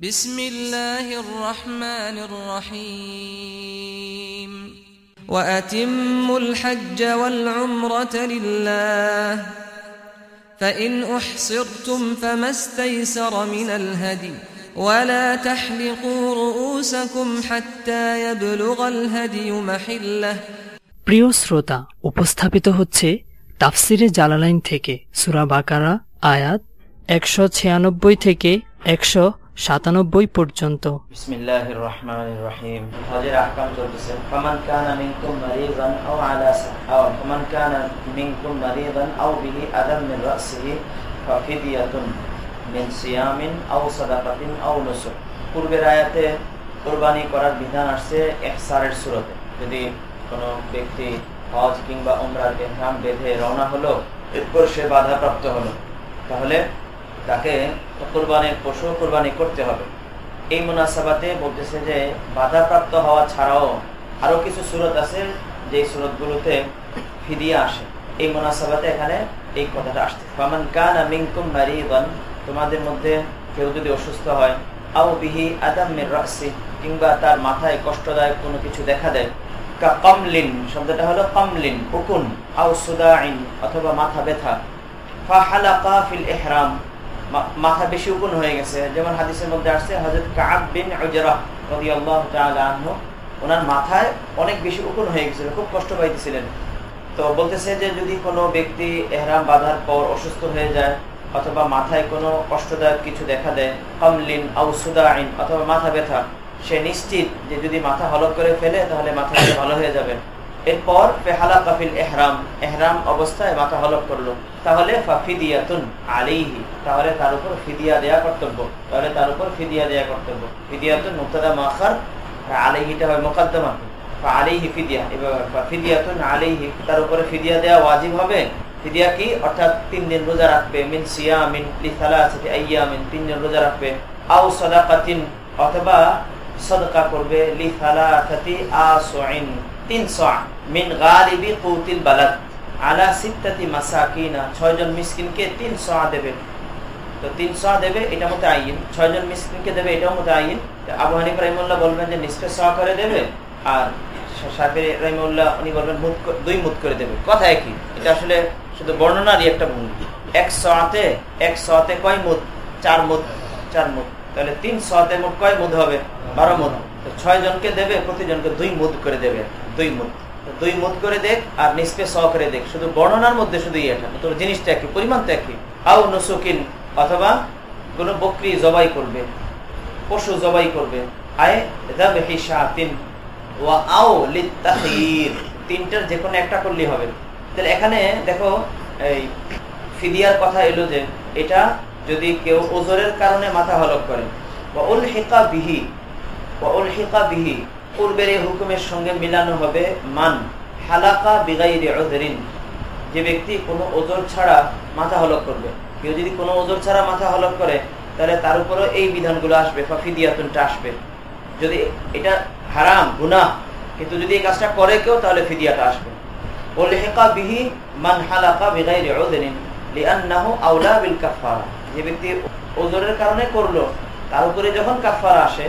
بسم الله الرحمن الرحيم وأتموا الحج والعمرة لله فإن أحصرتم فما استيسر من الهدي ولا تحلقوا رؤوسكم حتى يبلغ الهدي محله প্রিয় শ্রোতা উপস্থাপিত হচ্ছে তাফসিরে জালালাইন থেকে সুরা বাকারা আয়াত একশো ছিয়ানব্বই থেকে একশো সাতানব্বই পর্যন্ত। পূর্বের আয়াতে কুরবানি করার বিধান আসছে ইহসারের সুরতে। যদি কোনো ব্যক্তি হজ কিংবা উমরার ইহরাম বেঁধে রওনা হলো, এরপর সে বাধাপ্রাপ্ত হলো। তাহলে তাকে কোরবানির পশু কোরবানি করতে হবে। এই মুনাসাবাতে বলতেছে যে, বাধাপ্রাপ্ত হওয়া ছাড়াও আরও কিছু সুরত আছে যে সুরতগুলোতে ফিরিয়ে আসে। এই মুনাসাবাতে এখানে এই কথাটা আসছে। ফামান কান মিনকুম মারিদান, তোমাদের মধ্যে কেউ যদি অসুস্থ হয়, আও বিহি আদামের রাসি, কিংবা তার মাথায় কষ্টদায়ক কোনো কিছু দেখা দেয়, কা কমলিন, শব্দটা হলো কমলিন, উকুন, আও সুদাইন, অথবা মাথা ব্যথা। ফাহালাকা ফিল ইহরাম মাথা বেশি উকুন হয়ে গেছে। যেমন হাদিসের মধ্যে আসছে হজরত কাব বিন ওনার মাথায় অনেক বেশি উকুন হয়ে গেছিল, খুব কষ্ট পাইতেছিলেন। তো বলতেছে যে যদি কোনো ব্যক্তি এহরাম বাঁধার পর অসুস্থ হয়ে যায়, অথবা মাথায় কোনো কষ্টদায়ক কিছু দেখা দেয় কমলিন আউ সুদাইন, অথবা মাথা ব্যথা, সে নিশ্চিত যে যদি মাথা হলক করে ফেলে, তাহলে মাথা ভালো হয়ে যাবে। এরপর ফেহালা কাফিল এহরাম এহরাম অবস্থায় মাথা হলক করল। তাহলে আলিহি তাহলে তার উপর ফিদিয়া দেয়া কর্তব্য। তাহলে তার উপর ফিদিয়া দেয়া কর্তব্য। ফিদিয়াতুন মুক্তাদা মাখার আলিহিটা হয় মোকাদ্দমা। আলিহি ফিদিয়া, এবার ফিদিয়াতুন আলিহি তার উপরে ফিদিয়া দেয়া ওয়াজিব হবে। ফিদিয়া কি? অর্থাৎ তিন দিন রোজা রাখবে, মিন সিয়া মিন তিন দিন রোজা রাখবে। আও সদাকাতিন, অথবা সদকা করবে লিসালা থাতি আসোইন, তিন সোয়া, মিন গালিবি কৌতিল বালাদ। আলা সিত্তাতি মাসাকিনা, ছয়জন মিসকিনকে তিন সোয়া দেবে। তো তিন সোয়া দেবে, এটা মতো আইন ছয়জন মিসকিনকে দেবে, এটাও মতো আইন আবু হানিফ রহিমুল্লাহ বলবেন যে নিষ্পে সোয়া করে দেবে, আর সাফি রহিমুল্লাহ উনি বলবেন মুদ দুই মুদ করে দেবে। কথা একই। এটা আসলে শুধু বর্ণনারই একটা ভঙ্গি এক সোয়াতে এক সোয়াতে কয় মুদ চার মুদ চার মুদ তাহলে তিন সোয়াতে মোট কয় মুদ হবে? বারো মুদ ছয় জনকে দেবে, প্রতিজনকে দুই মুদ করে দেবে, দুই মুদ দুই মুদ করে দেখ আর নিষ্পে স করে দেখ। শুধু বর্ণনার মধ্যে শুধু এটা তোর জিনিসটা একই, পরিমাণ একই। আও নসুকিন, অথবা কোন বকরি জবাই করবে, পশু জবাই করবে। তিনটার যে কোনো একটা করলেই হবে। তাহলে এখানে দেখো, এই ফিদিয়ার কথা এলো যে, এটা যদি কেউ ওজরের কারণে মাথা হলক করে। বা উল হেকা বিহি বা উল হেকা বিহি। পূর্বের এই হুকুমের সঙ্গে মিলানো হবে মান হালাকা ওজরিন যে ব্যক্তি কোনো ওজোর ছাড়া মাথা হলক করবে। কেউ যদি কোনো ওজোর ছাড়া মাথা হলক করে, তাহলে তার উপরেও এই বিধানগুলো আসবে ফিদিয়াতুনটা আসবে। যদি এটা হারাম গুনা কিন্তু যদি এই কাজটা করে কেউ, তাহলে ফিদিয়াটা আসবে। ওলেহেকা বিহি মান হালাকা বিল কাফারা যে ব্যক্তি ওজোরের কারণে করল, তার উপরে যখন কাফারা আসে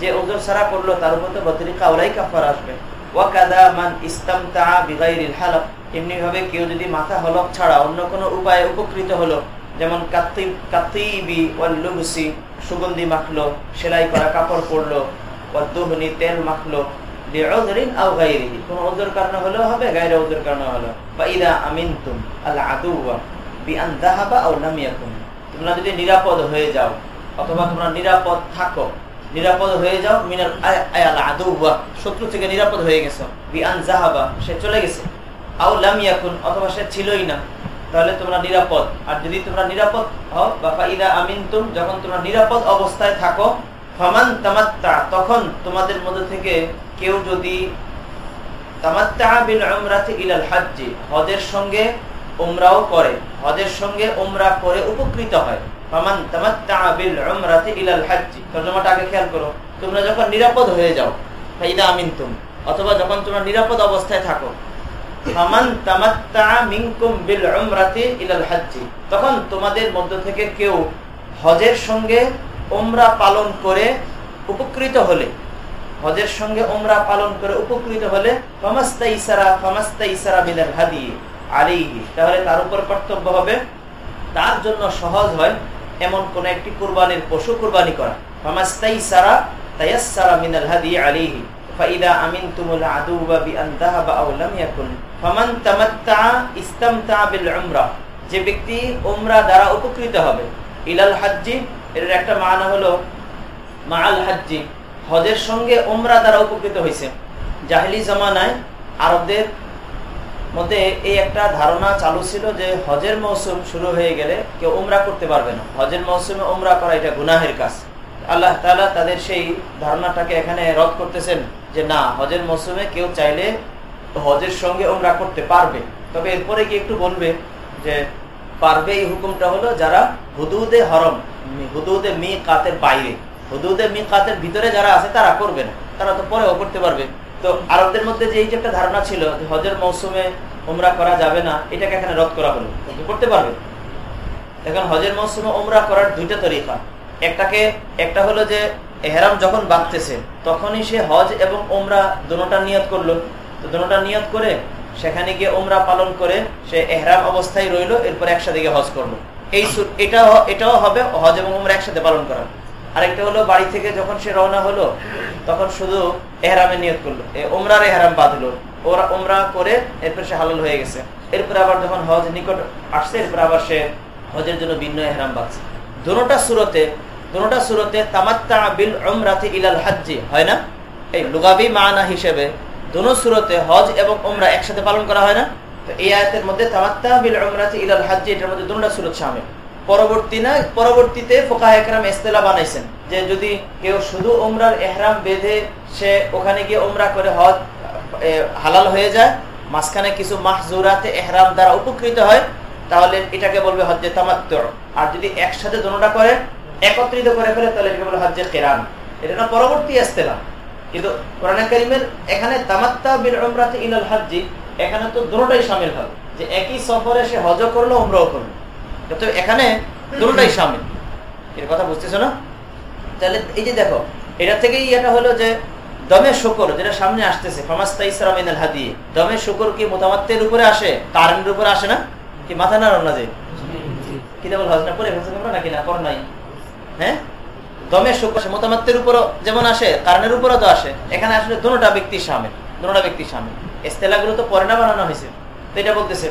যে ওজোর সারা করল তার উপর তো বতরি কাউলাই কাফার আসবে। ওয়াকাদা মান ইস্তামতা বিগাইরিল হালক। কেউ যদি মাথা হলক ছাড়া অন্য কোনো উপায়ে উপকৃত হলো, যেমন সুগন্ধি মাখলো, সেলাই করা কাপড় পরলো ওয়াদ্দুহনি তেল মাখলো কোন কারণে হলেও হবে, গায়রে ওজোর কারণে হলো বা ইদা আমিনতুম আল আদুওয়া বিআন যাহাবা আও লাম তোমরা যদি নিরাপদ হয়ে যাও, অথবা তোমরা নিরাপদ থাকো নিরাপদ হয়ে যাও মিনার আদৌবা শত্রু থেকে নিরাপদ হয়ে গেছো। বিআন জাহাবা সে চলে গেছে। আও লামিয়াকুন অথবা সে ছিলই না। তাহলে তোমরা নিরাপদ। আর যদি তোমরা নিরাপদ হও, বা ফাইদা আমিনতুম, যখন তোমরা নিরাপদ অবস্থায় থাকো, ফামান তামাত্তা, তখন তোমাদের মধ্যে থেকে কেউ যদি তামাত্তা বিল উমরাতি ইলাল হাজ্জি, হজের সঙ্গে উমরাও করে। হজের সঙ্গে উমরা করে উপকৃত হয়। তামাত্তা বিল উমরাতি ইলাল হাজ্জি। খেয়াল করো, তোমরা যখন নিরাপদ হয়ে যাও, ফাইদা আমিনতুম, অথবা যখন তোমরা নিরাপদ অবস্থায় থাকো তামাত্তা মিনকুম বিল উমরাতি ইলাল হাজ্জি। তখন তোমাদের মধ্য থেকে কেউ হজের সঙ্গে ওমরা পালন করে উপকৃত হলে, হজের সঙ্গে ওমরা পালন করে উপকৃত হলে ফামাস্তা ইসারা ফামাস্তা ইসারা মিনাল হাদি আলিহি তাহলে তার উপর কর্তব্য হবে, তার জন্য সহজ হয় এমন কোন একটি কুরবানির পশু কুরবানি করা। ফামাস্তা ইসারা তায়াসসারা মিনাল হাদি আলিহি আমিনতুমুল আদুবা বিআন যাহাবা আও লাম ইয়াকুন। ফামান তামাত্তা ইস্তামতা বিল উমরা, যে ব্যক্তি উমরা দ্বারা উপকৃত হবে। ইলাল হাজ্জি, এর একটা মানা হলো মাআল হাজ্জি, হজের সঙ্গে ওমরা দ্বারা উপকৃত হয়েছে জাহিলি জামানায় আরবদের মধ্যে এই একটা ধারণা চালু ছিল যে হজের মৌসুম শুরু হয়ে গেলে কেউ উমরা করতে পারবে না। হজের মৌসুমে উমরা করা এটা গুনাহের কাজ। আল্লাহ তালা তাদের সেই ধারণাটাকে এখানে রদ করতেছেন যে না, হজের মৌসুমে কেউ চাইলে হজের সঙ্গে উমরা করতে পারবে। তবে এরপরে কি একটু বলবে যে পারবে এই হুকুমটা হলো যারা হুদুদে হরম হুদুদে মি কাতের বাইরে, হুদুদে মি কাতের ভিতরে যারা আছে তারা করবে না। তারা তো পরেও করতে পারবে। তো আরবদের মধ্যে যে এই যে একটা ধারণা ছিল যে হজের মৌসুমে উমরা করা যাবে না, এটাকে এখানে রদ করা হলো। করতে পারবে এখন হজের মৌসুমে উমরা করার দুইটা তরিকা। একটাকে, একটা হলো যে এহরাম যখন বাঁধতেছে, তখনই সে হজ এবং ওমরা দুটা নিয়ত করল। তো দুটা নিয়ত করে সেখানে গিয়ে ওমরা পালন করে সে এহরাম অবস্থায় রইল, এরপর একসাথে গিয়ে হজ করল। এই এটাও এটাও হবে হজ এবং ওমরা একসাথে পালন করা। আরেকটা হলো বাড়ি থেকে যখন সে রওনা হলো তখন শুধু এহরামে নিয়ত করল। ওমরার এহরাম বাঁধলো ওরা ওমরা করে এরপর সে হালাল হয়ে গেছে। এরপর আবার যখন হজ নিকট আসছে, এরপর আবার সে হজের জন্য ভিন্ন এহরাম বাঁধছে। দুটা সুরতে দুটা সুরতে তামাত্তা বিল উমরাতে ইলাল হাজ্জি, হয় না? এই লুগাবি মানা হিসেবে দুনো সুরতে হজ এবং ওমরা একসাথে পালন করা হয় না? তো এই আয়তের মধ্যে তামাত্তা বিল উমরাতে ইলাল হাজ্জি, এটার মধ্যে দুটা সুরত শামিল পরবর্তী না, পরবর্তীতে ফোকাহ একরাম ইস্তেলা বানাইছেন। যে যদি কেউ শুধু ওমরার এহরাম বেঁধে সে ওখানে গিয়ে ওমরা করে হজ হালাল হয়ে যায়, মাঝখানে কিছু মাহজুরাতে এহরাম দ্বারা উপকৃত হয়, তাহলে এটাকে বলবে হজ্জে তামাত্তর। আর যদি একসাথে দোনোটা করে, একত্রিত করে ফেলে, তাহলে এটাকে বলে হজ্জে কেরান এটা না পরবর্তী ইস্তেলা। কিন্তু কোরআন করিমের এখানে তামাত্তা বিল উমরাতে ইলাল হাজ্জি, এখানে তো দুটোটাই সামিল হবে যে একই সফরে সে হজ করল, উমরাও করল। তো এখানে দুটোটাই সামিল। এর কথা বুঝতেছো না? তাহলে এই যে দেখো, এটা থেকেই এটা হলো যে দমে শুকর যেটা সামনে আসতেছে হাদি। দমে শুকর কি মোতামাত্তের উপরে আসে? কারেন্টের উপরে আসে না? কি মাথা না রান্না যে হ্যাঁ? যেমন আসে তো আসে। এখানে আসলে তো পরে না এটা বলতেছে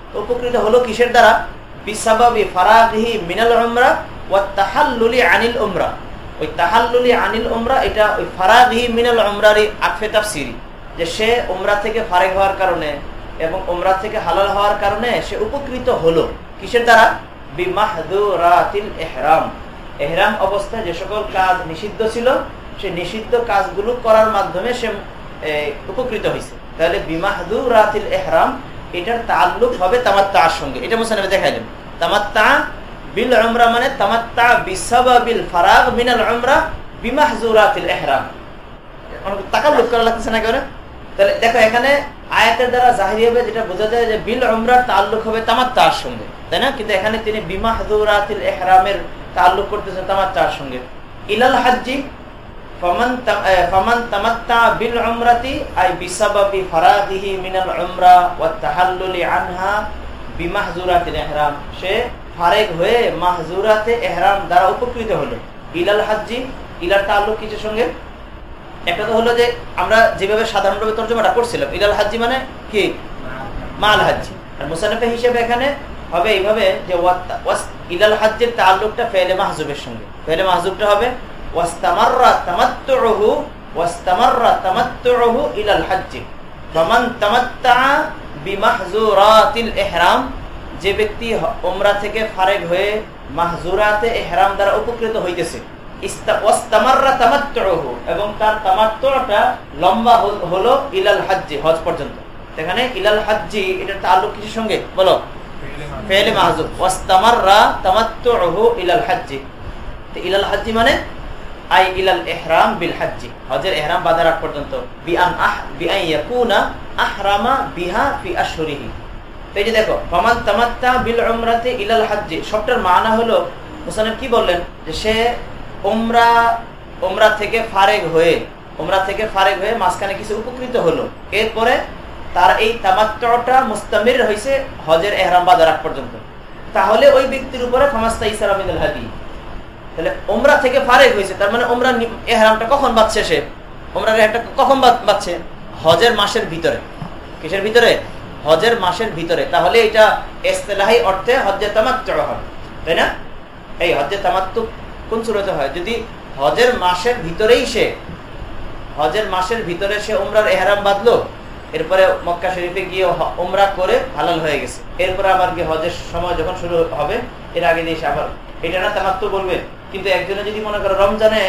উপকৃত হলো কিসের দ্বারা? বিসাবাবি ফারাগিহি মিনাল উমরা তাহাল্লুলি আনিল উমরা। ওই তাহাল্লুলি আনিল উমরা এটা ওই ফারাগিহি মিনাল উমরারই যে সে উমরা থেকে ফারেক হওয়ার কারণে এবং উমরা থেকে হালাল হওয়ার কারণে সে উপকৃত হলো। কিসের দ্বারা? বিমাহদুরাতিল এহরাম। এহরাম অবস্থায় যে সকল কাজ নিষিদ্ধ ছিল, সে নিষিদ্ধ কাজগুলো করার মাধ্যমে সে উপকৃত হয়েছে তাহলে বিমাহদুরাতিল এহরাম এটার তাল্লুক হবে তামাত্তার সঙ্গে। এটা মুসানবে দেখাইলেন তামাত্তা বিল উমরা মানে তামাত্তা বিসাবাবিল ফারাগ মিনাল উমরা বিমাহজুরাতিল ইহরাম তাকাল্লুক করা লাগতেছে না করে তাহলে দেখো এখানে আয়াতের দ্বারা জাহির হবে যেটা বোঝা যায় যে বিল উমরার তাল্লুক হবে তামাত্তার সঙ্গে। তাই না? কিন্তু এখানে তিনি বিমাহজুরাতিল ইহরামের তাল্লুক করতেছেন তামাত্তার সঙ্গে। ইলাল হাজ্জি সে হয়ে মাহজুরাতে এহরাম দ্বারা উপকৃত হলো। ইলাল হাজ্জি, ইলার তাল্লুক কিছুর সঙ্গে? একটা তো হলো যে, আমরা যেভাবে সাধারণভাবে তর্জমাটা করছিলাম, ইলাল হাজ্জি মানে কি? মাল হাজ্জি। আর মুসানফে হিসেবে এখানে হবে এইভাবে যে ইলাল হাজ্জের তাল্লুকটা ফেলে মাহজুবের সঙ্গে। ফেলে মাহজুবটা হবে যে ব্যক্তি ওমরা থেকে ফারেক হয়ে মাহজুরাতে দ্বারা উপকৃত হইতেছে এবং তার তামাত্তটা লম্বা হলো ইলাল হাজ্জি, হজ পর্যন্ত। এখানে ইলাল হাজ্জি এটা তাল্লুক কিসের সঙ্গে? বলো। ইলাল হাজ্জি। ইলাল হাজ্জি মানে আই ইলাল ইহরাম বিল হাজ্জি। হজের ইহরাম বাঁধার আগ পর্যন্ত। আহ ইয়াকুনা আহরামা বিহা ফি আশহুরিহি। এই যে দেখো, ফামান তামাত্তা বিল ইলাল হাজ্জি। সবটার মানা হলো, মুসানিফ কি বললেন? যে সে উমরা উমরা থেকে ফারেগ হয়ে, উমরা থেকে ফারেগ হয়ে মাঝখানে কিছু উপকৃত হলো। এরপরে তার এই তামাত্তটা মুস্তামির হয়েছে হজের এহরাম বাজার আগ পর্যন্ত। তাহলে ওই ব্যক্তির উপরে ফামাস্তা ইসারামিদুল হাদি। তাহলে ওমরা থেকে ফারেক হয়েছে, তার মানে ওমরা এহরামটা কখন বাঁচছে সে? ওমরা রেহাটা কখন বাঁচছে হজের মাসের ভিতরে। কিসের ভিতরে? হজের মাসের ভিতরে। তাহলে এটা এস্তেলাহি অর্থে হজ্জে তামাত্ত হবে তাই না? এই হজ্জে তামাত্তু কোন সুরতে হয়? যদি হজের মাসের ভিতরেই সে, হজের মাসের ভিতরে সে ওমরার এহরাম বাঁধলো, এরপরে মক্কা শরীফে গিয়ে ওমরা করে হালাল হয়ে গেছে। এরপরে আবার গিয়ে হজের সময় যখন শুরু হবে, এর আগে দিয়ে সে আবার এটা না তামাত্ম বলবে? কিন্তু একজনে যদি মনে করো রমজানে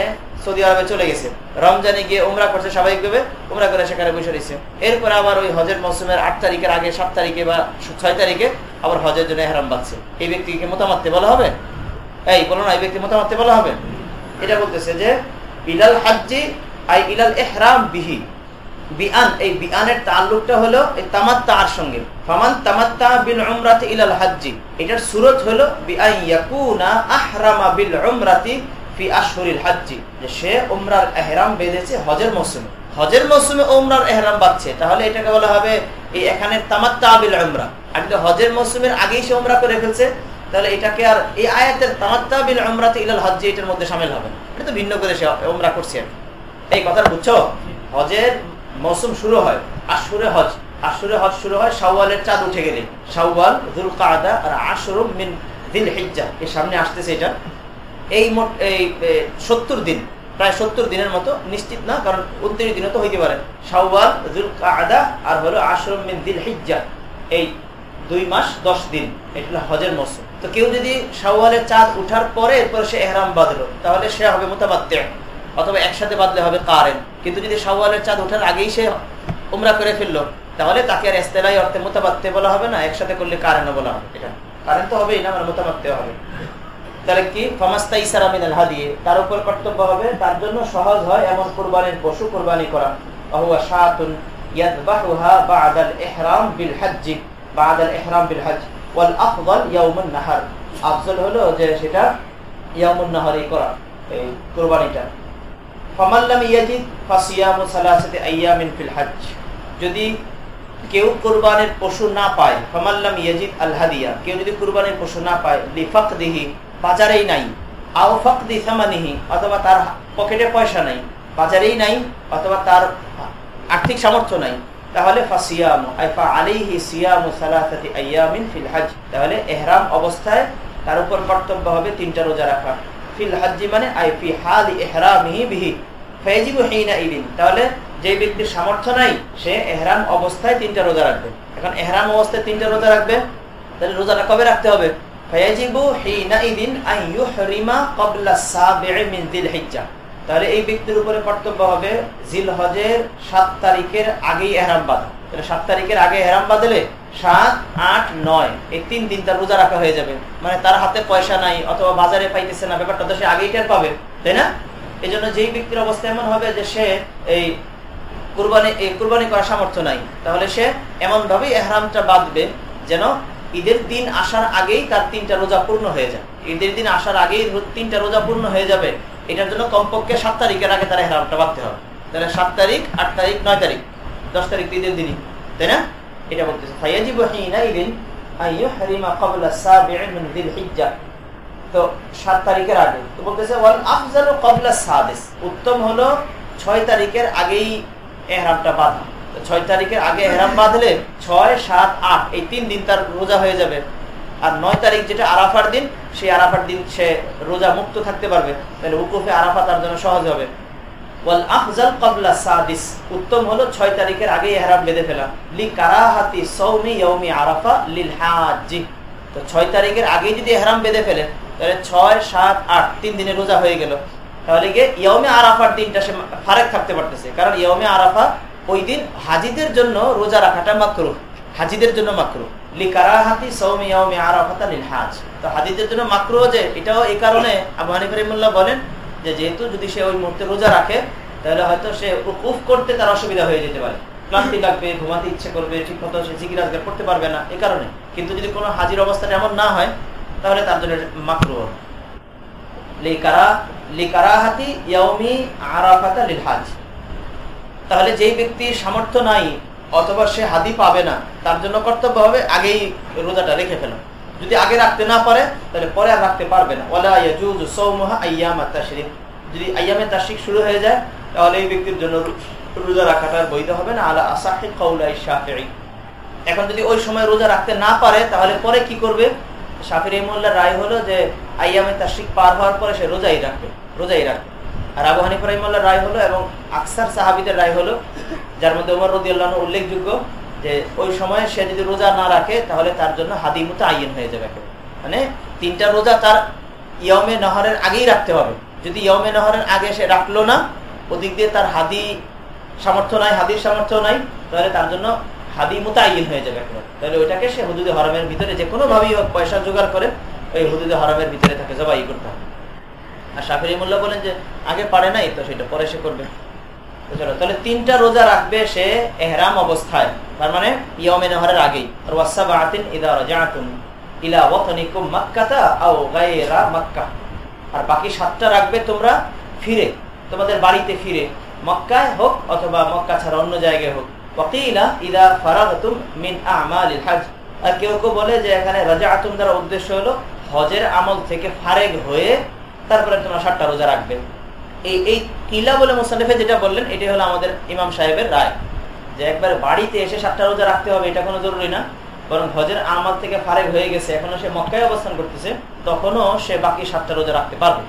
সৌদি আরবে চলে গেছে, রমজানে গিয়ে উমরা করছে স্বাভাবিকভাবে, উমরা করে সেখানে বসে রয়েছে। এরপরে আবার ওই হজের মৌসুমের আট তারিখের আগে, সাত তারিখে বা ছয় তারিখে আবার হজের জন্য হেরাম বাঁধছে। এই ব্যক্তিকে মতামত বলা হবে? এই, বলো না, এই ব্যক্তি মতামত বলা হবে? এটা বলতেছে যে, ইলাল হাজি আই ইলাল এহরাম বিহি। বিআন, এই বিআনের তাল্লুকটা হলো এই তামাত্তার সঙ্গে। ফামান তামাত্তা বিল উমরাতি ইলাল হাজ্জি। এটার সুরত হলো বিআই ইয়াকুনা আহরামা বিল উমরাতি ফি আশহুরিল হাজ্জি। যে সে উমরার ইহরাম বেঁধেছে হজের মৌসুমে। হজের মৌসুমে উমরার ইহরাম বাঁধছে। তাহলে এটাকে বলা হবে এই এখানে তামাত্তা বিল উমরা। আর হজের মৌসুমের আগেই সে উমরা করে ফেলছে, তাহলে এটাকে আর এই আয়াতের তামাত্তা বিল উমরাতি ইলাল হাজ্জি এটার মধ্যে শামিল হবে এটা তো ভিন্ন করে সে উমরা করছে এই কথা বুঝছ? হজের মৌসুম শুরু হয় আশুরে হজ। আশুরে হজ শুরু হয় শাওয়ালের চাঁদ উঠে গেলে। শাওয়াল দুল কাদা আর আশরুম মিন দিল হিজ্জা এর সামনে আসতেছে এটা। এই এই সত্তর দিন। প্রায় সত্তর দিনের মতো নিশ্চিত না, কারণ উনত্রিশ দিনও তো হইতে পারে। শাওয়াল দুল কাদা আর হলো আশরুম মিন দিল হিজ্জা এই দুই মাস, দশ দিন। এটা হজের মৌসুম। তো কেউ যদি শাওয়ালের চাঁদ উঠার পরে এরপর সে এহরাম বাঁধলো, তাহলে সে হবে মোতাবাত্তে অথবা একসাথে বাদলে হবে কারেন। কিন্তু যদি সওয়ালের চাঁদ ওঠার আগেই সে উমরা করে ফেলল, তাহলে তাকে আর এস্তেলাই অর্থে মোতাবাত্তে বলা হবে না, একসাথে করলে কারেনও বলা হবে। এটা কারেন তো হবেই না মানে মোতাবাত্তে হবে। তাহলে কি? ফমাস্তা ইসারা মিনাল হাদিয়ে তার উপর কর্তব্য হবে, তার জন্য সহজ হয় এমন কোরবানির পশু কোরবানি করা। অহুয়া শাতুন ইয়াদবাহুহা সেটা কোরবানিটা। যদি কেউ কোরবানের পশু না পায় ফমাল্লাম ইয়াজিদ আল কেউ যদি কোরবানের পশু না পায় লিফাক দিহি বাজারেই নাই। আও ফকদি সামানিহি, অথবা তার পকেটে পয়সা নাই। বাজারেই নাই, অথবা তার আর্থিক সামর্থ্য নাই। তাহলে তাহলে এহরাম অবস্থায় তার উপর কর্তব্য হবে তিনটা রোজা রাখা। মানে তাহলে যে ব্যক্তির সামর্থ্য নাই, সে এহরাম অবস্থায় তিনটা রোজা রাখবে। এখন এহরাম অবস্থায় তিনটা রোজা রাখবে, তাহলে রোজাটা কবে রাখতে হবে? হিজ্জা তাহলে এই ব্যক্তির উপরে কর্তব্য হবে জিল হজের সাত তারিখের আগেই এহরাম বাঁধা। সাত তারিখের আগে এহরাম বাঁধলে সাত, আট, নয়। এই তিন দিন তার রোজা রাখা হয়ে যাবে। মানে তার হাতে পয়সা নাই, অথবা বাজারে পাইতেছে না, ব্যাপারটা তো সে আগেই টের পাবে, তাই না? এই জন্য যেই ব্যক্তির অবস্থা এমন হবে যে সে এই কুরবানি এই কুরবানি করার সামর্থ্য নাই, তাহলে সে এমন ভাবে এহরামটা বাঁধবে যেন ঈদের দিন আসার আগেই তার তিনটা রোজা পূর্ণ হয়ে যায়। ঈদের দিন আসার আগেই তিনটা রোজা পূর্ণ হয়ে যাবে। এটার জন্য কমপক্ষে সাত তারিখের আগে তার এহরামটা বাঁধতে হবে। তাহলে সাত তারিখ, আট তারিখ, নয় তারিখ, দশ তারিখ ঈদের দিনই, তাই না? এটা বলতেছে, ফায়াজিব হিনাইদিন আইয়ুহরিমা ক্বাবলা সাবি'i মিন যিল হিজ্জা তো সাত তারিখের আগে। তো বলতেছে, ওয়াল আফজালু ক্বাবলা সাদিস। উত্তম হলো ছয় তারিখের আগেই এহরামটা বাঁধা। তো ছয় তারিখের আগে এহরাম বাঁধলে ছয়, সাত, আট, এই তিন দিন তার রোজা হয়ে যাবে। আর নয় তারিখ যেটা আরাফার দিন, সেই আরাফার দিন সে রোজা মুক্ত থাকতে পারবে। তাহলে উকুফে আরাফা তার জন্য সহজ হবে। উত্তম হলো ছয় তারিখের আগে এহরাম বেঁধে তো ছয় তারিখের আগে যদি এহরাম বেঁধে ফেলে, তাহলে ছয়, সাত, আট, তিন রোজা হয়ে গেল। তাহলে গিয়ে আরাফার দিনটা সে ফারেক থাকতে পারতেছে। কারণ ইয়মে আরাফা ওই দিন হাজিদের জন্য রোজা রাখাটা মাকরু হাজিদের জন্য মাকরু লিকারাহাতি সৌমি ইয়মে আরাফাতা লিল হাজ তো হাজিদের জন্য মাকরু যে, এটাও এই কারণে আবু হানিফ বলেন যে যেহেতু যদি সে ওই মুহূর্তে রোজা রাখে, তাহলে হয়তো সে উকুফ করতে তার অসুবিধা হয়ে যেতে পারে। ক্লান্তি লাগবে, ঘুমাতে ইচ্ছে করবে ঠিক মতো সে জিকির আজগার করতে পারবে না, এ কারণে। কিন্তু যদি কোনো হাজির অবস্থাটা এমন না হয়, তাহলে তার জন্য মাকরু। তাহলে যেই ব্যক্তির সামর্থ্য নাই, অথবা সে হাদি পাবে না, তার জন্য কর্তব্য হবে আগেই রোজাটা রেখে ফেলো। যদি আগে রাখতে না পারে, তাহলে পরে আর রাখতে পারবে না। যদি আয়ামে তাসিক শুরু হয়ে যায়, তাহলে এই ব্যক্তির জন্য রোজা রাখাটা বৈধ হবে না। আলা আসাহি এখন যদি ওই সময় রোজা রাখতে না পারে, তাহলে পরে কি করবে? শাফির রহিমুল্লাহ রায় হলো যে, আইয়ামে তাসিক পার হওয়ার পরে সে রোজাই রাখবে রোজাই রাখবে। আর আবু হানিফ রহিমুল্লাহ রায় হলো এবং আকসার সাহাবিদের রায় হলো, যার মধ্যে ওমর রদি আল্লাহ উল্লেখযোগ্য যে ওই সময় সে যদি রোজা না রাখে, তাহলে তার জন্য হাদি মতো আইন হয়ে যাবে মানে তিনটা রোজা তার ইয়মে নহরের আগেই রাখতে হবে। যদি ইয়মে নহরের আগে সে রাখল না, ওদিক দিয়ে তার হাদি সামর্থ্য নাই, হাদির সামর্থ্য নাই, তাহলে তার জন্য হাদি মোতায়িন হয়ে যাবে একেবারে। তাহলে ওইটাকে সে হুদুদে হরমের ভিতরে যে কোনো ভাবেই হোক পয়সা জোগাড় করে, ওই হুদুদে হরমের ভিতরে তাকে জবাই করতে হবে। আর শাফির মোল্লা বলেন যে, আগে পারে নাই তো সেটা পরে সে করবে। তাহলে তিনটা রোজা রাখবে সে এহরাম অবস্থায়। তার মানে ইয়মে নহরের আগেই। আর বাকি সাতটা রাখবে তোমরা ফিরে, তোমাদের বাড়িতে ফিরে। মক্কায় হোক অথবা মক্কা ছাড়া অন্য জায়গায় হোক। আর কেউ কেউ বলে যে এখানে রাজা আতুম দ্বারা উদ্দেশ্য হলো হজের আমল থেকে ফারেক হয়ে তারপরে তোমরা সাতটা রোজা রাখবে। এই এই বলে মোসানিফে যেটা বললেন হলো আমাদের ইমাম সাহেবের রায়। যে একবার বাড়িতে এসে সাতটা রোজা রাখতে হবে, এটা কোনো জরুরি না। বরং হজের আমাল থেকে ফারেক হয়ে গেছে, এখনও সে মক্কায় অবস্থান করতেছে, তখনও সে বাকি সাতটা রোজা রাখতে পারবে।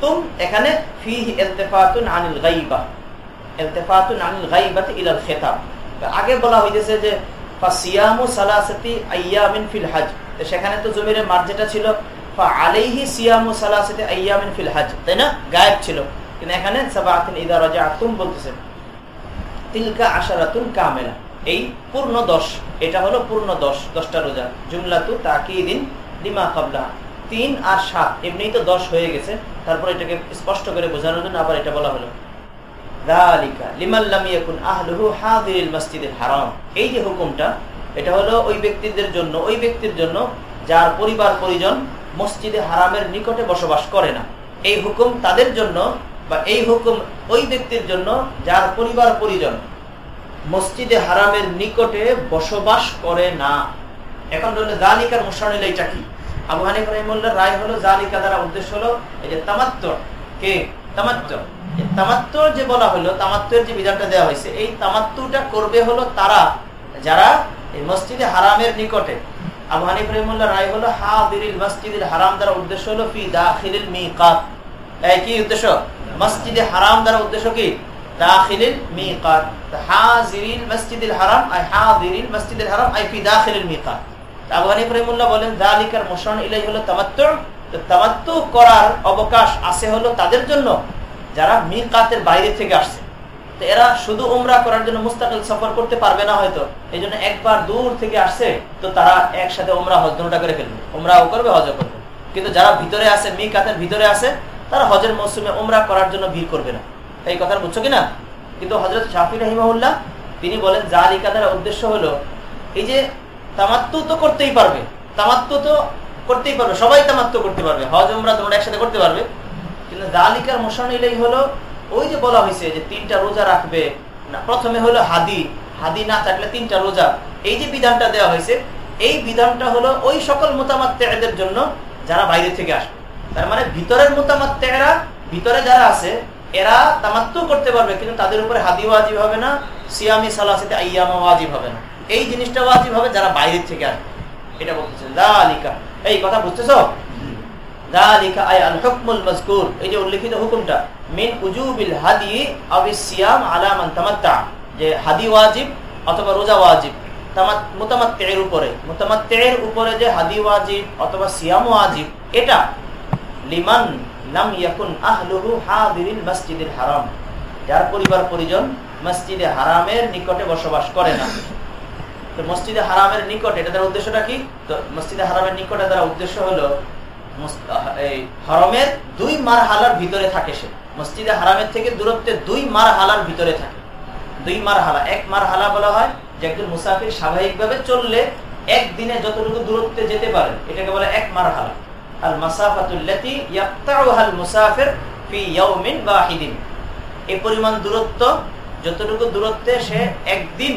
তুম, এখানে খেতাব। আগে বলা হইতেছে যে সেখানে তো জমির মার যেটা ছিল তারপর এটাকে স্পষ্ট করে বোঝানোর জন্য আবার এটা বলা হলো। এই যে হুকুমটা, এটা হলো ওই ব্যক্তিদের জন্য, ওই ব্যক্তির জন্য যার পরিবার পরিজন মসজিদে হারামের নিকটে বসবাস করে না। এই হুকুম তাদের জন্য বা এই হুকুম ওই ব্যক্তির জন্য যার পরিবার পরিজন মসজিদে হারামের নিকটে বসবাস করে না। এখন জালিকার মুসানিল এইটা কি? আবু হানিফ রহিমুল্লাহ রায় হলো জালিকা দ্বারা উদ্দেশ্য হলো এই যে তামাত্ম কে? তামাত্ম তামাত্ম যে বলা হলো তামাত্মের যে বিধানটা দেওয়া হয়েছে, এই তামাত্মটা করবে হলো তারা, যারা এই মসজিদে হারামের নিকটে। আবু হানিফ রায় হলো হাদিরিল হারাম দ্বারা উদ্দেশ্য হলো ফি দাখিলিল মিকাত। উদ্দেশ্য? মসজিদে হারাম দ্বারা উদ্দেশ্য কি? দাখিলিল মিকাত। হাজিরিল হারাম, আই হাদিরিল হারাম, আই ফি দাখিলিল মিকাত। বলেন দালিকার মোশন ইলাই হলো তামাত্তু তামাত্তু করার অবকাশ আছে হলো তাদের জন্য, যারা মিকাতের বাইরে থেকে আসছে। এরা শুধু উমরা করার জন্য মুস্তাকিল সফর করতে পারবে না হয়তো। এই জন্য একবার দূর থেকে আসছে, তো তারা একসাথে উমরা হজ দুটা করে ফেলবে। উমরাও করবে, হজও করবে। কিন্তু যারা ভিতরে আছে মি কাতের ভিতরে আছে, তারা হজের মৌসুমে উমরা করার জন্য ভিড় করবে না। এই কথা বুঝছ কিনা? কিন্তু হজরত শাফি রহিমাউল্লাহ তিনি বলেন জালিকা দ্বারা উদ্দেশ্য হলো, এই যে তামাত্তু তো করতেই পারবে, তামাত্তু তো করতেই পারবে, সবাই তামাত্তু করতে পারবে, হজ, উমরা তোমরা একসাথে করতে পারবে। কিন্তু দালিকার মোশন এলেই হলো ওই যে বলা হয়েছে যে তিনটা রোজা রাখবে, না, প্রথমে হলো হাদি হাদি না থাকলে তিনটা রোজা। এই যে বিধানটা দেওয়া হয়েছে, এই বিধানটা হলো ওই সকল মোতামাত্তেদের জন্য যারা বাইরে থেকে আসবে। তার মানে ভিতরের মোতামাত্তেরা ভিতরে যারা আছে, এরা তামাত্তু করতে পারবে, কিন্তু তাদের উপরে হাদি ওয়াজিব হবে না, সিয়ামি সালাসিতে আইয়ামা ওয়াজিব হবে না। এই জিনিসটা ওয়াজিব হবে যারা বাইরের থেকে আসবে। এটা বলতেছে এই কথা বুঝতেছ দালিকা আই আল হুকমুল মাযকুর যার পরিবার পরিজন মসজিদে হারামের নিকটে বসবাস করে না। তো মসজিদে হারামের নিকটে, এটা দ্বারা উদ্দেশ্যটা কি? তো মসজিদে হারামের নিকটে দ্বারা উদ্দেশ্য হলো হরমের দুই মার হালার ভিতরে থাকে সে। মসজিদে হারামের থেকে দূরত্বে দুই মার হালার ভিতরে থাকে। দুই মার হালা এক মার হালা বলা হয় যে একজন মুসাফির স্বাভাবিকভাবে চললে একদিনে যতটুকু দূরত্বে যেতে পারে, এটাকে বলে এক মার হালা আল মাসাফাতুল্লাতি ইয়াক্তাউহাল মুসাফির পরিমাণ দূরত্ব, যতটুকু দূরত্বে সে একদিন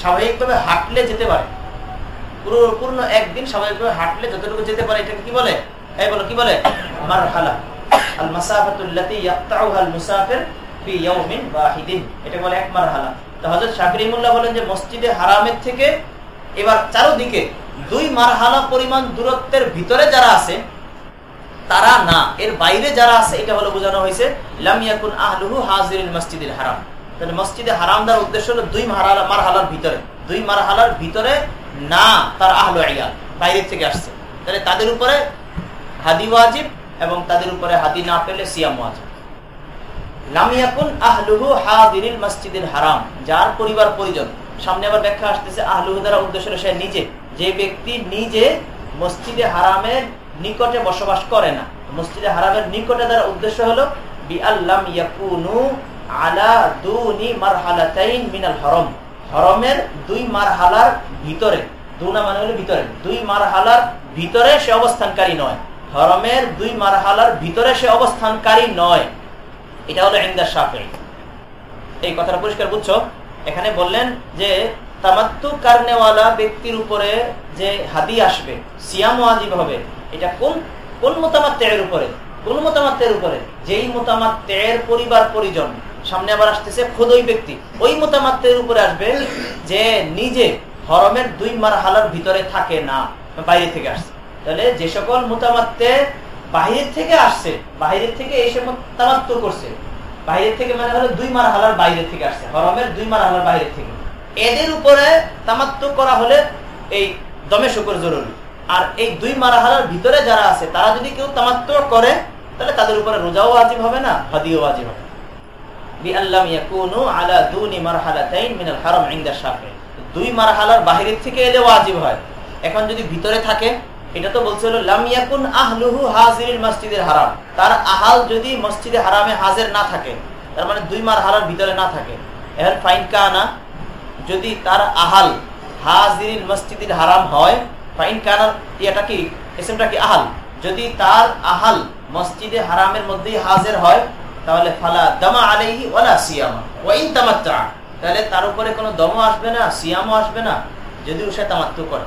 স্বাভাবিকভাবে হাঁটলে যেতে পারে। পুরো পূর্ণ একদিন স্বাভাবিকভাবে হাঁটলে যতটুকু যেতে পারে, এটাকে কি বলে? এই বলো, কি বলে? মার হালা আল ইয়াক্তাউহাল মুসাফির ফি ইয়াউমিন ওয়াহিদিন। এটা বলে এক মার হালা তো হযরত বলেন যে, মসজিদে হারামের থেকে এবার দুই মারহালা পরিমাণ দূরত্বের ভিতরে যারা আছে, তারা না, এর বাইরে যারা আছে, এটা বোঝানো হয়েছে আহলুহু হারাম। তাহলে মসজিদে দেওয়ার উদ্দেশ্য হলো দুই মারহালার ভিতরে। দুই মারহালার ভিতরে না, তার আহলু আয়াল বাইরে থেকে আসছে। তাহলে তাদের উপরে হাদি ওয়াজিব এবং তাদের উপরে হাদি না পেলে সিয়াম ওয়াজিব। লামিয়াকুন আহলুহু হাদিরিল হারাম, যার পরিবার পরিজন। সামনে আবার ব্যাখ্যা আসতেছে, আহলুহু দ্বারা উদ্দেশ্য সে নিজে। যে ব্যক্তি নিজে মসজিদে হারামের নিকটে বসবাস করে না, মসজিদে হারামের নিকটে দ্বারা উদ্দেশ্য হলো বি ইয়াকুনু আলা দুনি মারহালাতাইন মিনাল হরম। হরমের দুই মারহালার ভিতরে, দুনা মানে হলো ভিতরে, দুই মারহালার ভিতরে সে অবস্থানকারী নয়। হরমের দুই মারহালার ভিতরে সে অবস্থানকারী নয়। এটা হলো ইন্দার সাফে এই কথাটা পরিষ্কার বুঝছ? এখানে বললেন যে, তামাত্তু কারণেওয়ালা ব্যক্তির উপরে যে হাদি আসবে সিয়াম হবে। এটা কোন কোন মতামাত্তের উপরে? কোন মতামাত্তের উপরে? যেই মতামাত্তের পরিবার পরিজন। সামনে আবার আসতেছে খোদ ওই ব্যক্তি। ওই মতামাত্তের উপরে আসবে যে নিজে হরমের দুই মার হালার ভিতরে থাকে না, বাইরে থেকে আসছে। তাহলে যে সকল মতামাত্তে বাহিরের থেকে আসছে, বাহিরের থেকে এসে তামাত্ম করছে, বাহিরের থেকে মানে হলো দুই মার হালার বাইরে থেকে আসছে, হরমের দুই মার হালার বাইরে থেকে। এদের উপরে তামাত্ম করা হলে এই দমে শুকর জরুরি। আর এই দুই মারাহালার ভিতরে যারা আছে, তারা যদি কেউ তামাত্ম করে, তাহলে তাদের উপরে রোজাও আজিব হবে না, হাদিও আজিব হবে দুই মারহালার বাহিরের থেকে এলে ওয়াজিব হয়। এখন যদি ভিতরে থাকে এটা তো বলছে হলো লামিয়াকুন আহলুহু হাজির মসজিদের হারাম। তার আহাল যদি মসজিদে হারামে হাজির না থাকে, তার মানে দুই মার হালার ভিতরে না থাকে। এখন ফাইন কানা, যদি তার আহাল হাজির মসজিদের হারাম হয়, ফাইন কানার ইয়েটা কি এসএমটা কি আহাল? যদি তার আহাল মসজিদে হারামের মধ্যেই হাজির হয়, তাহলে ফালা দামা আলাইহি ওয়ালা সিয়ামা ওয়াইন তামাত্তা তাহলে তার উপরে কোনো দমও আসবে না, সিয়ামও আসবে না যদি সে তামাত্তু করে।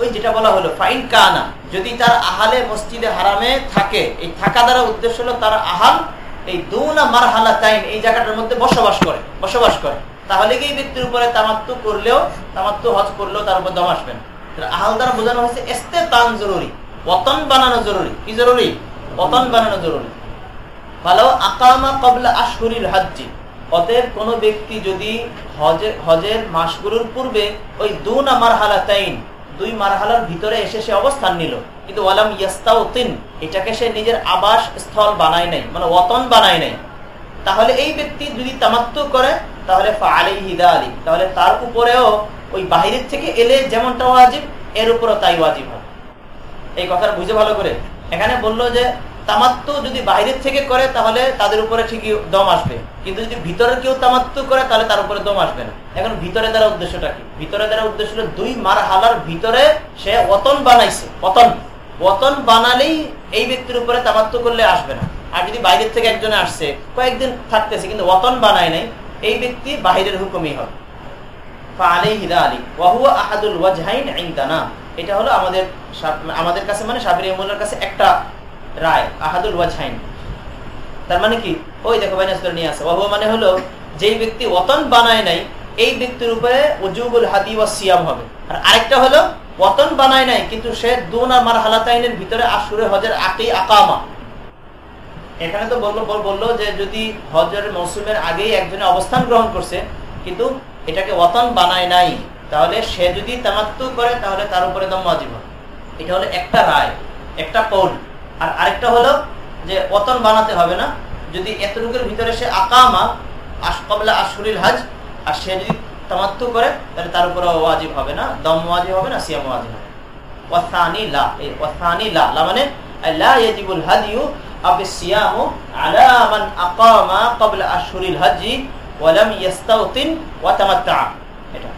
ওই যেটা বলা হলো, ফাইন কানা, যদি তার আহালে মসজিদে হারামে থাকে, এই থাকা দ্বারা উদ্দেশ্য হলো তার আহাল এই দুনা মারহালা তাইন এই জায়গাটার মধ্যে বসবাস করে বসবাস করে। তাহলে কি এই ব্যক্তির উপরে তামাত্তু করলেও, তামাত্তু হজ করলেও তার উপর দম আসবেন আহাল দ্বারা বোঝানো হয়েছে এস্তে তান জরুরি পতন বানানো জরুরি। কি জরুরি? পতন বানানো জরুরি। ভালো আকামা কবলা আশহুরিল হাজ্জি। অতএব কোনো ব্যক্তি যদি হজের হজের মাসগুলোর পূর্বে ওই দু নামার হালাতাইন দুই মারহালার ভিতরে এসে সে অবস্থান নিল। কিন্তু ওয়ালাম ইয়াস্তাউতিন, এটাকে সে নিজের আবাস স্থল বানায় নাই মানে ওতন বানায় নাই। তাহলে এই ব্যক্তি যদি তামাত্ম করে, তাহলে আলী হিদা আলী তাহলে তার উপরেও ওই বাহিরের থেকে এলে যেমনটা ওয়াজিব, এর উপরও তাই ওয়াজিব হবে এই কথাটা বুঝে ভালো করে। এখানে বলল যে তামাত্তু যদি বাইরের থেকে করে, তাহলে তাদের উপরে ঠিকই দম আসবে। কিন্তু যদি ভিতরে কেউ তামাত্তু করে, তাহলে তার উপরে দম আসবে না। এখন ভিতরে দ্বারা উদ্দেশ্যটা কি? ভিতরে দ্বারা উদ্দেশ্য হলো দুই মার হালার ভিতরে সে অতন বানাইছে। অতন। অতন বানালেই এই ব্যক্তির উপরে তামাত্তু করলে আসবে না। আর যদি বাইরের থেকে একজনে আসছে, কয়েকদিন থাকতেছে, কিন্তু অতন বানায় নাই, এই ব্যক্তি বাহিরের হুকুমই হবে। এটা হলো আমাদের আমাদের কাছে মানে সাবির কাছে একটা রায়, আহাদুল ওয়াজহাইন। তার মানে কি? ওই দেখো বাইনাস করে নিয়ে আসে। ওয়াহুয়া মানে হলো যেই ব্যক্তি ওতন বানায় নাই, এই ব্যক্তির উপরে উজুবুল হাদি ওয়া সিয়াম হবে। আর আরেকটা হলো ওতন বানায় নাই, কিন্তু সে দুন মার হালাতাইনের ভিতরে আশুরে হজের আকি আকামা। এখানে তো বলল বলল যে যদি হজের মৌসুমের আগেই একজনে অবস্থান গ্রহণ করছে, কিন্তু এটাকে ওতন বানায় নাই, তাহলে সে যদি তামাত্তু করে, তাহলে তার উপরে দম হবে। এটা হলো একটা রায়, একটা কৌল। আর আরেকটা হলো যে ওতন বানাতে হবে না। যদি এতটুকুর ভিতরে সে আকামা কবলা আশুরিল হাজ, আর সে যদি তামাত্তু করে, তাহলে তার উপরে ওয়াজিব হবে না, দম ওয়াজিব হবে না, সিয়াম ওয়াজিব হবে ওয়াসানি লা লা লা মানে লা আকামা এটা।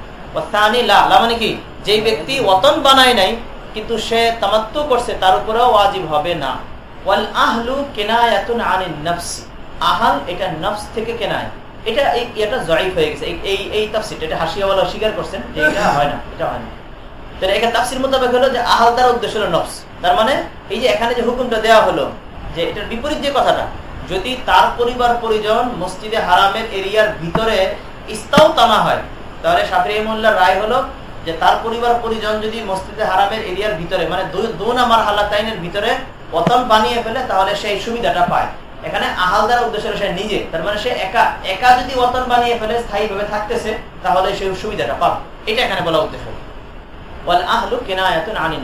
লা লা মানে কি? যেই ব্যক্তি ওয়াতন বানায় নাই কিন্তু সে তামাত্তু করছে, তার উপরেও ওয়াজিব হবে না। ওয়াল আহলু কিনায়াতুন আনিন নফসি। আহাল এটা নফস থেকে কেনায়। এটা এই এটা জয়ীফ হয়ে গেছে। এই এই তাফসিরটা এটা হাসিয়াওয়ালা স্বীকার করছেন যে এটা হয় না, এটা হয় না। তাহলে এখানে তাফসির মোতাবেক হলো যে আহাল তার উদ্দেশ্য হলো নফস। তার মানে এই যে এখানে যে হুকুমটা দেওয়া হলো, যে এটার বিপরীত যে কথাটা, যদি তার পরিবার পরিজন মসজিদে হারামের এরিয়ার ভিতরে ইস্তাও টানা হয়, তাহলে সাফরি মোল্লার রায় হলো যে তার পরিবার পরিজন যদি মসজিদে হারামের এরিয়ার ভিতরে মানে দুন আমার হালাতাইনের ভিতরে পতন বানিয়ে ফেলে, তাহলে সেই সুবিধাটা পায়। এখানে আহাল দ্বারা উদ্দেশ্য সে নিজে, তার মানে সে একা একা যদি ওতন বানিয়ে ফেলে স্থায়ী ভাবে থাকতেছে, তাহলে সেই সুবিধাটা পাবে। এটা এখানে বলা উদ্দেশ্য। ওয়াল আহলু কিনায়াতুন আনিন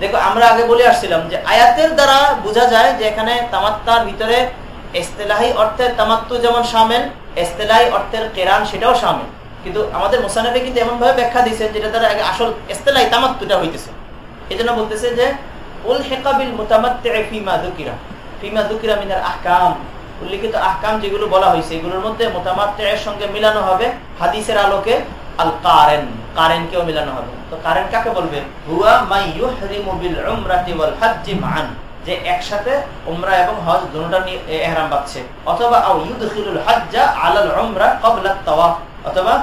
দেখো, আমরা আগে বলে আসছিলাম যে আয়াতের দ্বারা বোঝা যায় যে এখানে তামাত্তার ভিতরে এস্তেলাহি অর্থের তামাত্তু যেমন সামেল এস্তেলাহি অর্থের কেরান সেটাও সামেল। কিন্তু আমাদের মোসানফে কিন্তু এমন ভাবে ব্যাখ্যা দিচ্ছেন যেটা দ্বারা আসল এস্তেলাহি তামাত্তুটা হইতেছে। এই জন্য বলতেছে যে উল হেকাবিল ফিমা দুকিরা। ফিমা দুকিরা মিনার আহকাম। উল্লিখিত আহকাম যেগুলো বলা হয়েছে, এগুলোর মধ্যে মোতামাত্তের সঙ্গে মিলানো হবে হাদিসের আলোকে আল কারেন। কারেনকেও মিলানো হবে। তো কারেন কাকে বলবে? হুয়া মাই ইউহরিমু বিল উমরাতি ওয়াল হাজ্জি মান যে একসাথে উমরা এবং হজ দুটোটা নিয়ে ইহরাম বাঁধছে। অথবা হাজ্জা আলাল উমরা ক্বাবলা তাওয়াফ। অথবা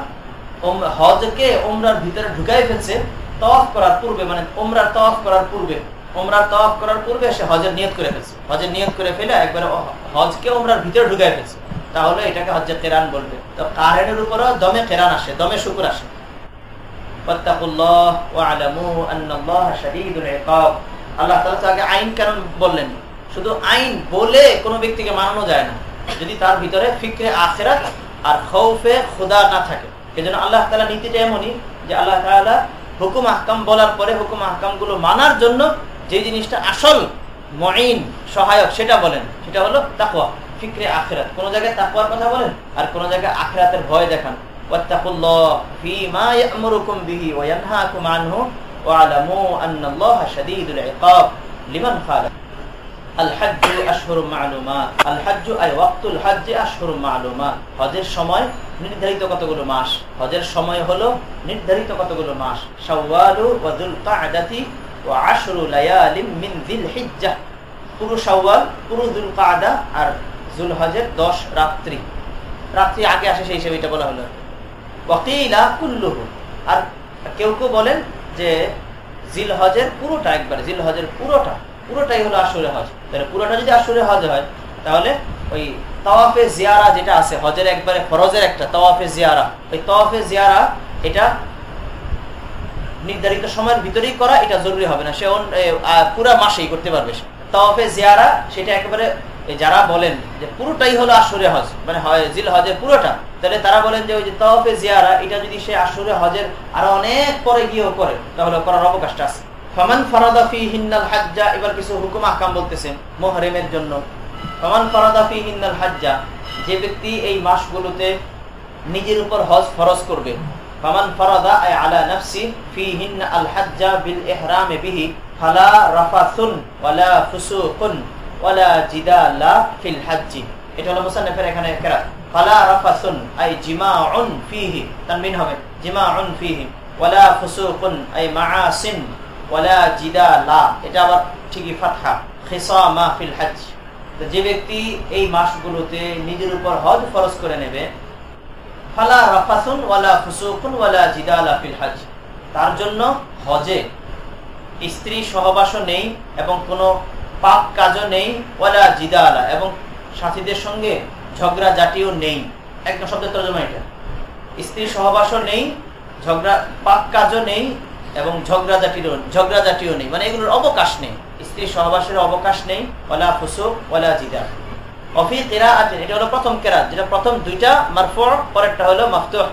হজকে উমরার ভিতরে ঢুকাই ফেলছে, তওয়াফ করার পূর্বে মানে উমরার তওয়াফ করার পূর্বে। উমরার তওয়াফ করার পূর্বে সে হজের নিয়ত করে ফেলছে। হজের নিয়ত করে ফেলে একবার হজকে উমরার ভিতরে ঢুকাই ফেলছে। তাহলে এটাকে হজ্জের কেরান বলবে। তো কারেনের উপরও দমে কেরান আসে, দমে শুকুর আসে। আল্লাহ তাকে আইন কারণ বললেন। শুধু আইন বলে কোনো ব্যক্তিকে মানানো যায় না। যদি তার ভিতরে ফিক্রে, আখেরাত আর খৌফে খুদা না থাকে। এজন্য আল্লাহ তালা নীতিটা এমনই যে আল্লাহ তালা হুকুম আহকাম বলার পরে হুকুম আহকামগুলো মানার জন্য যে জিনিসটা আসল, মঈন, সহায়ক সেটা বলেন। সেটা হলো তাকুয়া ফিক্রে, আখেরাত। কোনো জায়গায় তাকুয়ার কথা বলেন আর কোনো জায়গায় আখেরাতের ভয় দেখান। হজের সময় নির্ধারিত কতগুলো মাস? হজের সময় হলো নির্ধারিত কতগুলো মাস? শাওয়ালু ওয়াজুল কাআদাতি ওয়া আশরু লায়ালিম মিন পুরো শাওয়াল, পুরো যুল কাআদা আর যুলহজের 10 রাত্রি। রাত্রি আগে আসে সেই হিসেবে এটা বলা হলো। ওয়াকিলা কুল্লুহু। আর কেউ কেউ বলেন যে জিল হজের পুরোটা একবার জিল হজের পুরোটা, পুরোটাই হলো আসরে হজ। তাহলে পুরোটা যদি আসরে হজ হয়, তাহলে ওই তওয়াফে জিয়ারা যেটা আছে, হজের একবারে ফরজের একটা তওয়াফে জিয়ারা, ওই তওয়াফে জিয়ারা এটা নির্ধারিত সময়ের ভিতরেই করা, এটা জরুরি হবে না। সে পুরা মাসেই করতে পারবে সে। তওয়াফে জিয়ারা, সেটা একেবারে যারা বলেন যে পুরোটাই হলো আসরে হজ মানে জিল হজের পুরোটা, তাহলে তারা বলেন যে ওই যে তওয়াফে জিয়ারা, এটা যদি সে আসরে হজের আরও অনেক পরে গিয়েও করে, তাহলে করার অবকাশটা আছে। এবার কিছু নিজের উপর করবে। আলা আল হাজ্জা বিল ওয়ালা ফিল হাজ্জি। এটা এখানে ফালা রাফাসুন, আই এটা ঠিকই হজ যে ব্যক্তি এই মাসগুলোতে নিজের উপর হজ ফরজ করে নেবে, ফালা রাফাসুন, ওয়ালা ওয়ালা ফিল তার জন্য হজে স্ত্রী সহবাসও নেই এবং কোনো পাপ কাজও নেই, ওয়ালা জিদা আলা এবং সাথীদের সঙ্গে ঝগড়া জাটিও নেই। একদম শব্দের তর্জমা এটা। স্ত্রী সহবাসও নেই, ঝগড়া, পাপ কাজও নেই, এবং ঝগড়া জাটিরও ঝগড়া জাটিও নেই। মানে এগুলোর অবকাশ নেই। স্ত্রী সহবাসের অবকাশ নেই, ওয়ালা ফুসুক, ওয়ালা জিদা অফি কেরা আছেন এটা হলো প্রথম কেরাত যেটা প্রথম দুইটা মারফু, পরেরটা হলো মাফতুহ।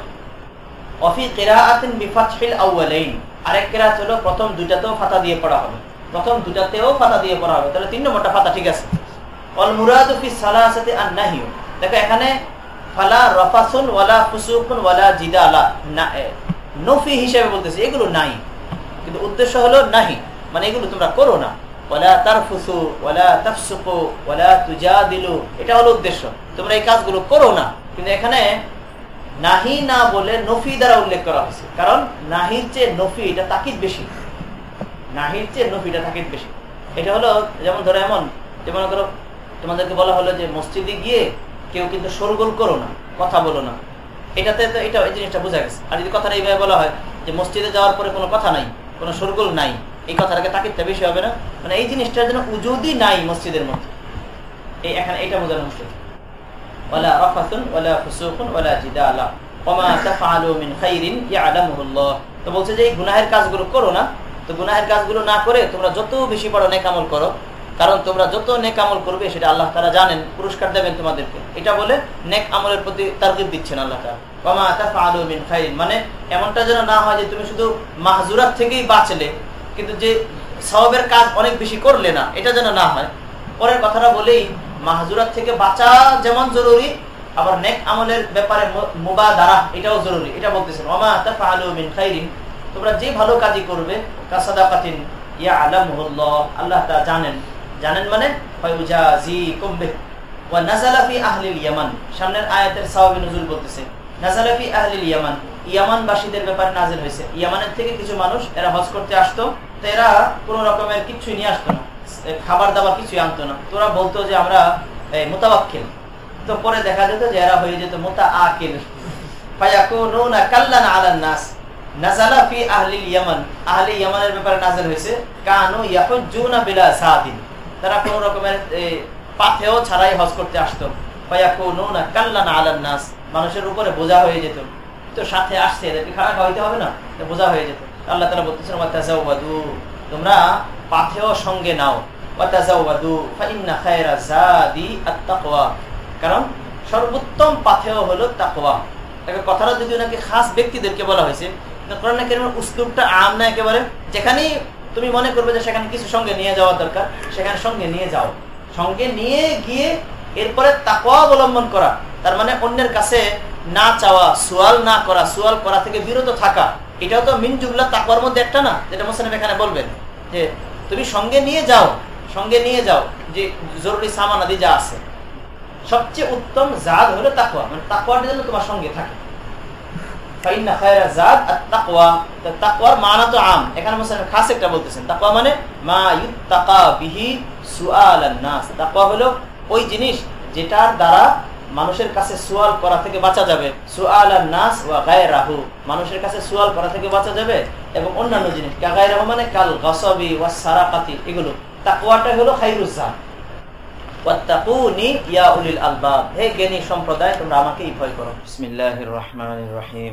অফি কেরা আছেন বিফাতহিল আউয়ালাইন আরেক কেরাত হলো প্রথম দুইটাতেও ফাতা দিয়ে পড়া হবে। প্রথম দুটাতেও ফাতা দিয়ে পড়া হবে। তাহলে তিন নম্বরটা ফাতা ঠিক আছে। অল মুরাদু ফি সালাসাতি আন নাহিউ দেখো এখানে ফালা রফাসুন ওয়ালা ফুসুকুন ওয়ালা জিদালা, না নফি হিসেবে বলতেছে, এগুলো নাই। কিন্তু উদ্দেশ্য হলো নাহি মানে এগুলো তোমরা করো না। ওয়ালা তারফুসু, ওয়ালা তাফসুকু, ওয়ালা তুজাদিলু, এটা হলো উদ্দেশ্য। তোমরা এই কাজগুলো করো না। কিন্তু এখানে নাহি না বলে নফি দ্বারা উল্লেখ করা হয়েছে। কারণ নাহির চেয়ে নফি এটা তাকিদ বেশি। নাহির চেয়ে নফিটা তাকিদ বেশি। এটা হলো যেমন ধরো এমন যেমন করো তোমাদেরকে বলা হলো যে মসজিদে গিয়ে কেউ কিন্তু সরগোল করো না, কথা বলো না। এটাতে তো এটা এই জিনিসটা বোঝা গেছে। আর যদি কথাটা এইভাবে বলা হয় যে মসজিদে যাওয়ার পরে কোনো কথা নাই, কোনো সরগোল নাই, এই কথাটাকে তাকিদটা বেশি হবে না। মানে এই জিনিসটার জন্য উজুদি নাই মসজিদের মধ্যে। এই এখানে এটা বোঝানো মিন ইয়ালামুহুল্লাহ। তো বলছে যে এই গুনাহের কাজগুলো করো না তো গুনাহের কাজগুলো না করে তোমরা যত বেশি বড় নেক আমল করো, কারণ তোমরা যত নেক আমল করবে সেটা আল্লাহ তারা জানেন, পুরস্কার দেবেন তোমাদেরকে। এটা বলে নেক আমলের প্রতি তারগিব দিচ্ছেন আল্লাহ তাফআলু মিন মানে এমনটা যেন না হয় যে তুমি শুধু মাহজুরাত থেকেই বাঁচলে, কিন্তু যে সওয়াবের কাজ অনেক বেশি করলে না, এটা যেন না হয়। পরের কথাটা বলেই, মাহজুরাত থেকে বাঁচা যেমন জরুরি, আবার নেক আমলের ব্যাপারে মুবা দ্বারা এটাও জরুরি। এটা বলতেছেন ওমা তাফআলু মিন খাইরিন তোমরা যে ভালো কাজই করবে আল্লাহ তা জানেন। জানেন মানে সামনের আয়াতের নুজুল বলতেছে আহলিল ইয়ামান। ব্যাপারে নাজিল হয়েছে। ইয়ামানের থেকে কিছু মানুষ, এরা হজ করতে আসতো, তো এরা কোন রকমের কিছুই নিয়ে আসতো না খাবার দাবার কিছুই আনতো না। তোরা বলতো যে আমরা মোতাবাক্কিল। তো পরে দেখা যেত যে এরা হয়ে যেত মোতা আকিল ফায়াকুনুনা কাল্লান আলান মানুষের উপরে বোঝা হয়ে যেত। তো সাথে আসছে, এদেরকে খারাপ খাওয়াইতে হবে না? বোঝা হয়ে যেত। আল্লাহ তাআলা বলতেছেন তোমরা পাথেও সঙ্গে নাও। কারণ সর্বোত্তম পাথেও হলো তাকওয়া। একটা কথাটা যদি নাকি খাস ব্যক্তিদেরকে বলা হয়েছে কোরআন কারীমের উসলুবটা আম না একেবারে, যেখানেই তুমি মনে করবে যে সেখানে কিছু সঙ্গে নিয়ে যাওয়া দরকার, সেখানে সঙ্গে নিয়ে যাও। সঙ্গে নিয়ে গিয়ে এরপরে তাকওয়া অবলম্বন করা, তার মানে অন্যের কাছে না চাওয়া, সোয়াল না করা, সোয়াল করা থেকে বিরত থাকা, এটাও তো মিন তাকওয়ার মধ্যে একটা না, যেটা মোসানিম এখানে বলবেন, যে তুমি সঙ্গে নিয়ে যাও, সঙ্গে নিয়ে যাও, যে জরুরি সামান আদি যা আছে। সবচেয়ে উত্তম জাদ হলো তাকওয়া মানে তাকওয়াটা যেন তোমার সঙ্গে থাকে। মানা যেটার দ্বারা মানুষের কাছে সুয়াল করা থেকে বাঁচা যাবে। সুয়াল নাস গায়রাহু। মানুষের কাছে করা থেকে বাঁচা যাবে এবং অন্যান্য জিনিস। গায়রাহু মানে কাল গসবি ওয়া সারাকাতি, এগুলো। তাকওয়াটা হলো জ্ঞানী সম্প্রদায়, তোমরা আমাকেই ভয় করো। বিসমিল্লাহির রহমানির রহিম।